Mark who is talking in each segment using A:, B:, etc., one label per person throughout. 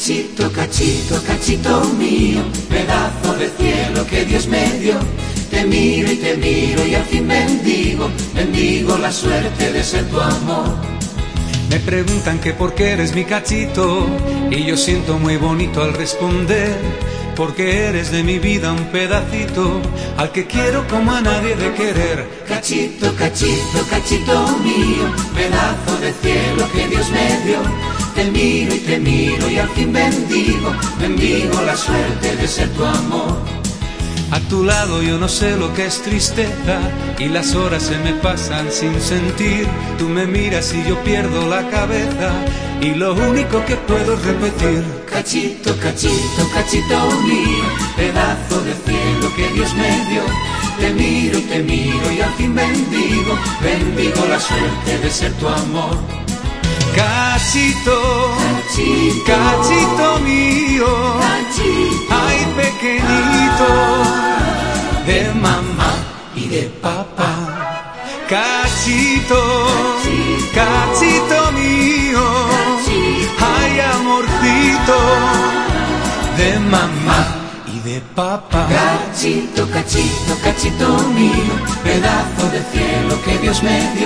A: Cachito, cachito, cachito mío, pedazo de cielo que Dios me dio. Te miro y te miro y al fin bendigo, bendigo la suerte de ser tu amor.
B: Me preguntan que por qué eres mi cachito y yo siento muy bonito al responder, porque eres de mi vida un pedacito al que quiero como a nadie de querer.
A: Cachito, cachito, cachito mío, pedazo de cielo que Dios me dio. Te miro y te miro y al fin bendigo, bendigo la suerte de ser tu amor.
B: A tu lado yo no sé lo que es tristeza y las horas se me pasan sin sentir. Tú me miras y yo pierdo la cabeza y lo único que puedo es repetir.
A: Cachito, cachito, cachito mío, pedazo de cielo que Dios me dio. Te miro y te miro y al fin bendigo, bendigo la suerte de ser tu amor.
B: Cachito,
A: Cachito,
B: cachito mío,
A: cachito
B: ay pequeñito de mamá
A: y de
B: papá. Cachito, cachito mío, ay amorcito de mamá y de papá.
A: Cachito, cachito, cachito mío, pedazo de cielo que Dios me dio.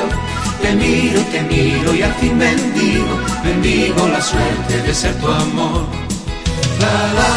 A: Te miro, te miro y al fin bendigo, bendigo la suerte de ser tu amor. La la.